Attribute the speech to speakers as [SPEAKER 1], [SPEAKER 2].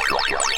[SPEAKER 1] Yeah.